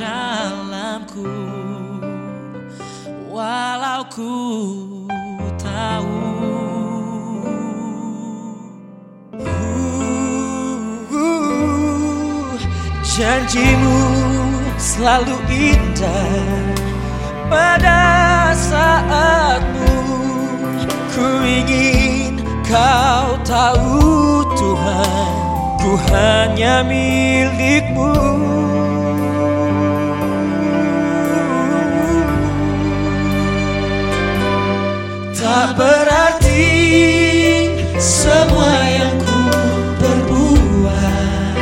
dalamku Walau ku tahu. Uh, Janjimu selalu indah Pada saatmu. Ku ingin kau tahu Tuhan Ku hanya milikmu. Tak berarti semua yang ku perbuat.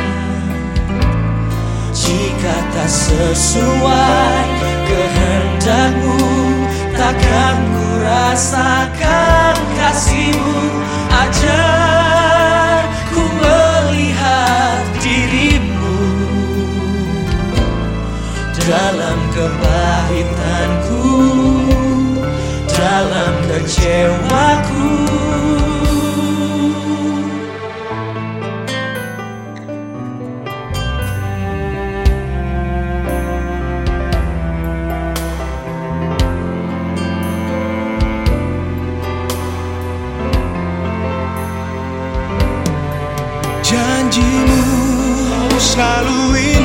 Jika tak sesuai kehendakmu Takkan ku rasakan kasihmu. Ajar kecewaku. Janjimu selalu indah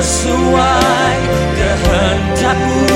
sesuai kehendakmu